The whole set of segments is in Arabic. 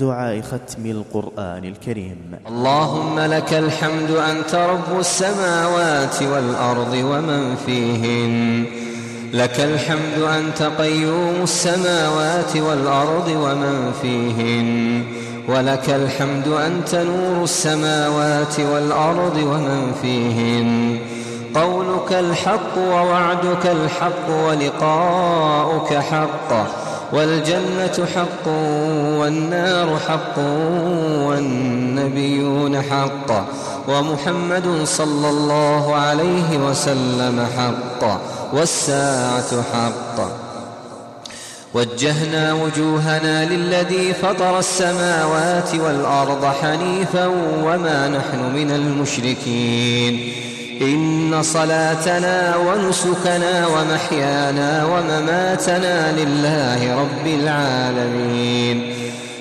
دعاء ختم القرآن الكريم. اللهم لك الحمد أنت رب السماوات والأرض ومن فيهن. لك الحمد أنت قيوم السماوات والأرض ومن فيهن. ولك الحمد أنت نور السماوات والأرض ومن فيهن. قولك الحق ووعدك الحق ولقاؤك حق والجنة حق والنار حق والنبيون حق ومحمد صلى الله عليه وسلم حق والساعة حق. وجهنا وجوهنا للذي فطر السماوات والأرض حنيفا وما نحن من المشركين. إن صلاتنا ونسكنا ومحيانا ومماتنا لله رب العالمين.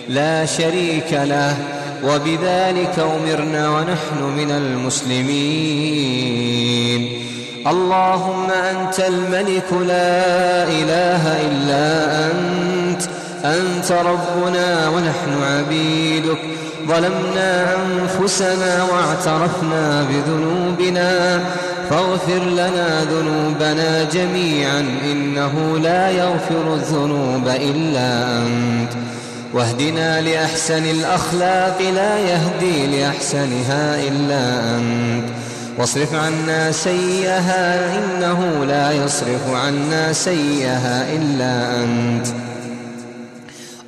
لا شريك له وبذلك أمرنا ونحن من المسلمين. اللهم أنت الملك لا إله إلا أنت أنت ربنا ونحن عبيدك. ظلمنا أنفسنا واعترفنا بذنوبنا فاغفر لنا ذنوبنا جميعا إنه لا يغفر الذنوب إلا أنت. واهدنا لأحسن الأخلاق لا يهدي لأحسنها إلا أنت. واصرف عنا سيئها إنه لا يصرف عنا سيئها إلا أنت.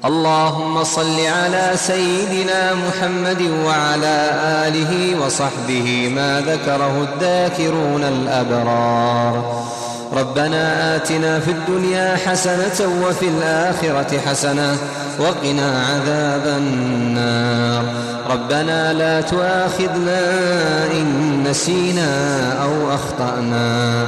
اللهم صل على سيدنا محمد وعلى آله وصحبه ما ذكره الذاكرون الأبرار. ربنا آتنا في الدنيا حسنة وفي الآخرة حسنة وقنا عذاب النار. ربنا لا تؤاخذنا إن نسينا أو أخطأنا.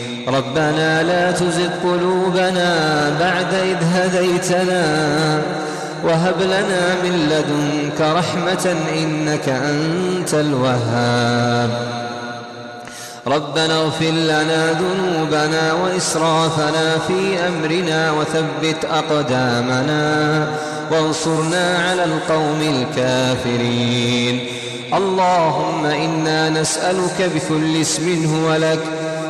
ربنا لا تزغ قلوبنا بعد إذ هديتنا وهب لنا من لدنك رحمة إنك أنت الوهاب. ربنا اغفر لنا ذنوبنا وإسرافنا في أمرنا وثبت أقدامنا وانصرنا على القوم الكافرين. اللهم إنا نسألك بكل اسم هو لك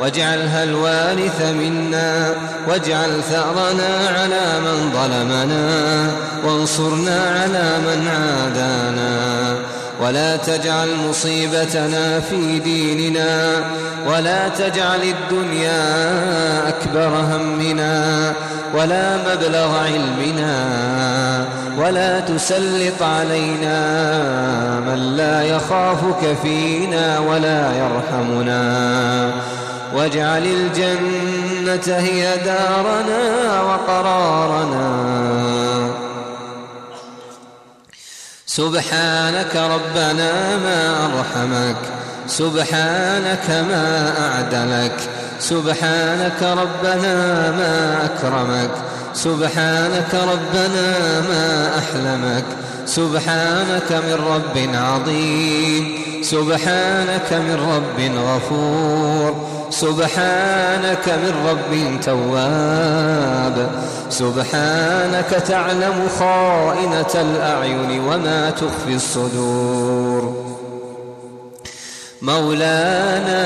واجعلها الوارث منا واجعل ثأرنا على من ظلمنا وانصرنا على من عادانا. ولا تجعل مصيبتنا في ديننا ولا تجعل الدنيا أكبر همنا ولا مبلغ علمنا ولا تسلط علينا من لا يخافك فينا ولا يرحمنا. واجعل الجنة هي دارنا وقرارنا. سبحانك ربنا ما أرحمك سبحانك ما أعدلك سبحانك ربنا ما أكرمك سبحانك ربنا ما أحلمك. سبحانك من رب عظيم سبحانك من رب غفور سبحانك من رب تواب سبحانك تعلم خائنة الأعين وما تخفي الصدور. مولانا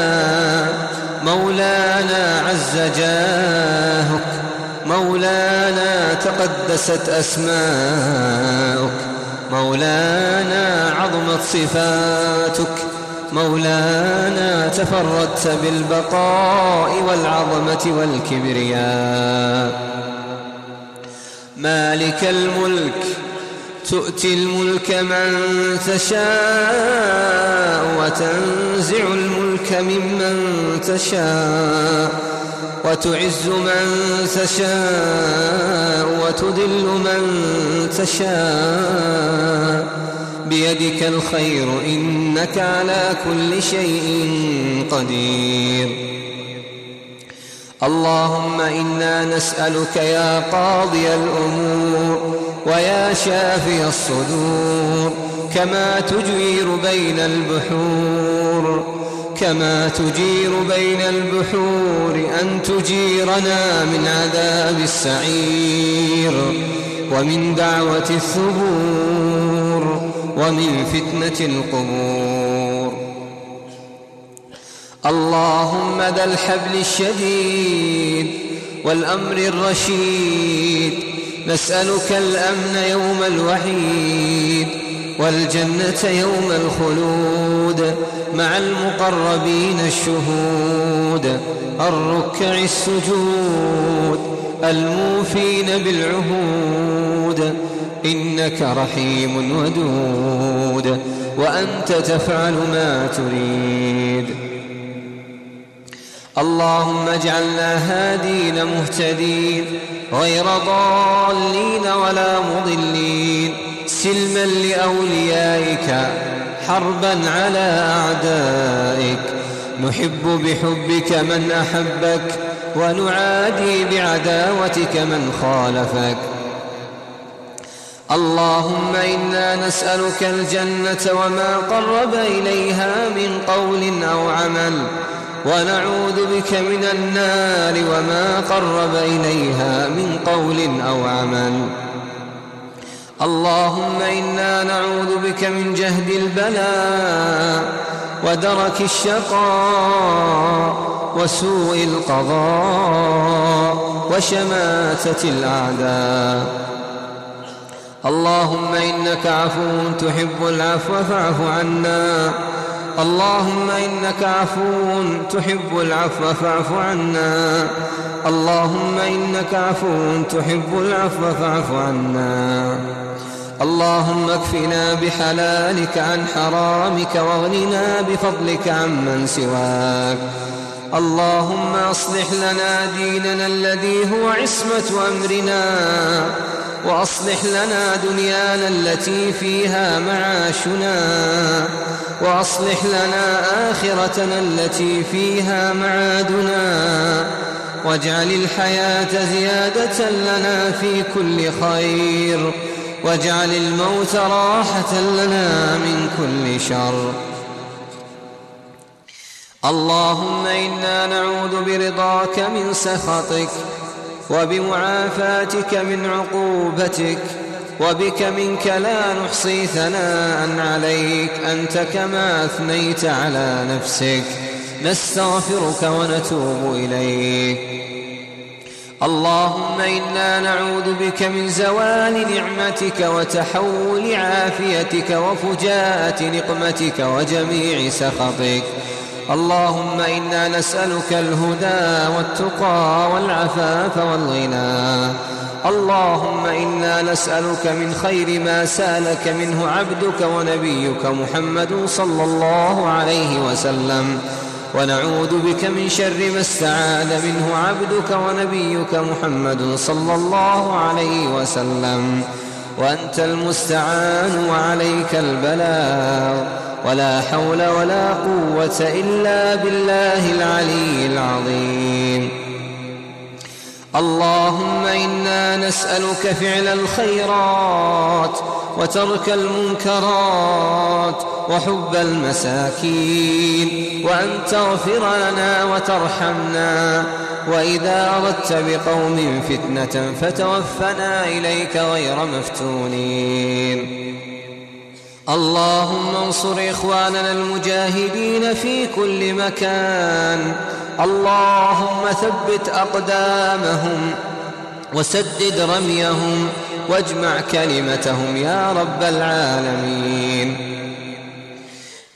مولانا عز جاهك مولانا تقدست أسماؤك مولانا عظمت صفاتك. مولانا تفردت بالبقاء والعظمة والكبرياء. مالك الملك تؤتي الملك من تشاء وتنزع الملك ممن تشاء. وتعز من تشاء وتذل من تشاء. بيدك الخير إنك على كل شيء قدير. اللهم إنا نسألك يا قاضي الأمور ويا شافي الصدور كما تجير بين البحور. كما تجير بين البحور أن تجيرنا من عذاب السعير ومن دعوة الثبور ومن فتنة القبور. اللهم ذا الحبل الشديد والأمر الرشيد. نسألك الأمن يوم الوحيد والجنة يوم الخلود. مع المقربين الشهود الركع السجود الموفين بالعهود. إنك رحيم ودود وأنت تفعل ما تريد. اللهم اجعلنا هادين مهتدين غير ضالين ولا مضلين. سلما لأوليائك حربا على أعدائك. نحب بحبك من أحبك ونعادي بعداوتك من خالفك. اللهم إنا نسألك الجنة وما قرب إليها من قول أو عمل ونعوذ بك من النار وما قرب إليها من قول أو عمل. اللهم إنا نعوذ بك من جهد البلاء ودرك الشقاء وسوء القضاء وشماتة الأعداء. اللهم إنك عفو تحب العفو فاعف عنا. اللهم إنك عفو تحب العفو فاعف عنا. اللهم إنك عفو تحب العفو فاعف عنا. اللهم اكفنا بحلالك عن حرامك واغننا بفضلك عمن سواك. اللهم أصلح لنا ديننا الذي هو عصمة أمرنا. وأصلح لنا دنيانا التي فيها معاشنا. وأصلح لنا آخرتنا التي فيها معادنا. واجعل الحياة زيادة لنا في كل خير. واجعل الموت راحة لنا من كل شر. اللهم إنا نعوذ برضاك من سخطك وبمعافاتك من عقوبتك وبك منك لا نحصي ثناء عليك أنت كما أثنيت على نفسك. نستغفرك ونتوب إليك. اللهم إنا نعوذ بك من زوال نعمتك وتحول عافيتك وفجاءة نقمتك وجميع سخطك. اللهم إنا نسألك الهدى والتقى والعفاف والغنى. اللهم إنا نسألك من خير ما سألك منه عبدك ونبيك محمد صلى الله عليه وسلم. ونعوذ بك من شر ما استعاذ منه عبدك ونبيك محمد صلى الله عليه وسلم. وأنت المستعان وعليك البلاغ. ولا حول ولا قوة إلا بالله العلي العظيم. اللهم إنا نسألك فعل الخيرات وترك المنكرات وحب المساكين. وأن تغفر لنا وترحمنا. وإذا أردت بقوم فتنة فتوفنا إليك غير مفتونين. اللهم انصر إخواننا المجاهدين في كل مكان. اللهم ثبت أقدامهم وسدد رميهم واجمع كلمتهم يا رب العالمين.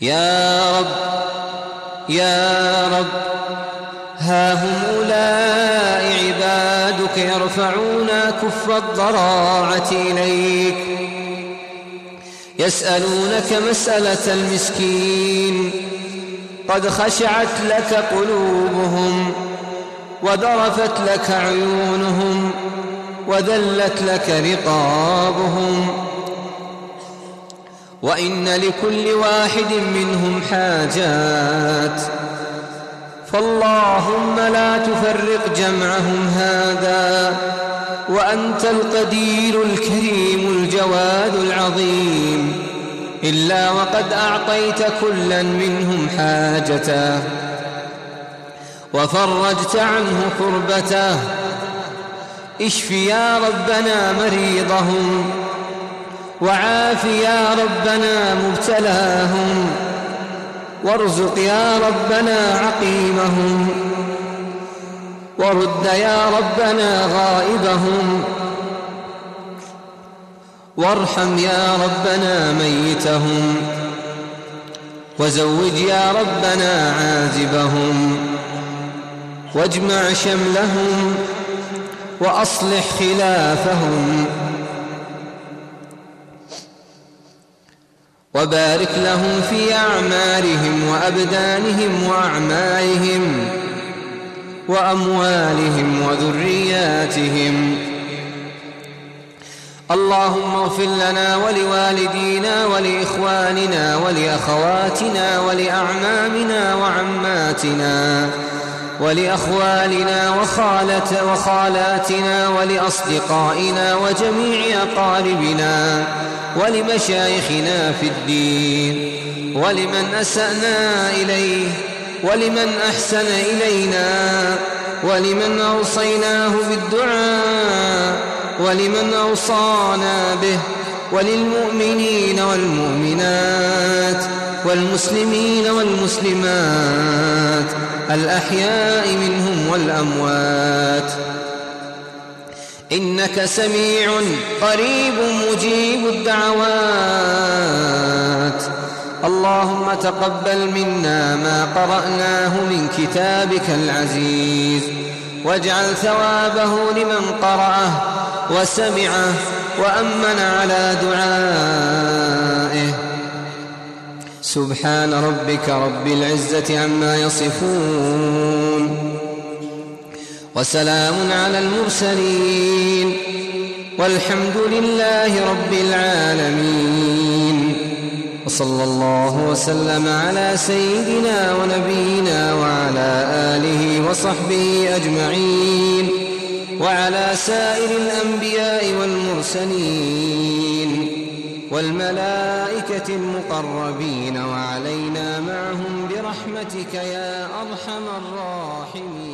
يا رب يا رب ها هم أولئك عبادك يرفعون كف الضراعة إليك يسألونك مسألة المسكين قد خشعت لك قلوبهم وذرفت لك عيونهم وذلت لك رقابهم. وإن لكل واحد منهم حاجات. فاللهم لا تفرق جمعهم هذا وأنت القدير الكريم الجواد العظيم إلا وقد أعطيت كلا منهم حاجته وفرجت عنه كربته اشف يا ربنا مريضهم وعاف يا ربنا مبتلاهم وارزق يا ربنا عقيمهم ورد يا ربنا غائبهم وارحم يا ربنا ميتهم وزوج يا ربنا عازبهم واجمع شملهم وأصلح خلافهم وبارك لهم في أعمارهم وأبدانهم وأعمالهم وأموالهم وذرياتهم. اللهم اغفر لنا ولوالدينا ولإخواننا ولأخواتنا ولأعمامنا وعماتنا. ولأخوالنا وخالة وخالاتنا ولأصدقائنا وجميع أقاربنا ولمشايخنا في الدين ولمن أسأنا إليه ولمن أحسن إلينا ولمن أوصيناه بالدعاء ولمن أوصانا به وللمؤمنين والمؤمنات والمسلمين والمسلمات الأحياء منهم والأموات. إنك سميع قريب مجيب الدعوات. اللهم تقبل منا ما قرأناه من كتابك العزيز. واجعل ثوابه لمن قرأه وسمعه وأمن على دعائه. سبحان ربك رب العزة عما يصفون وسلام على المرسلين والحمد لله رب العالمين وصلى الله وسلم على سيدنا ونبينا وعلى آله وصحبه أجمعين وعلى سائر الأنبياء والمرسلين والملائكة المقربين وعلينا معهم برحمتك يا أرحم الراحمين.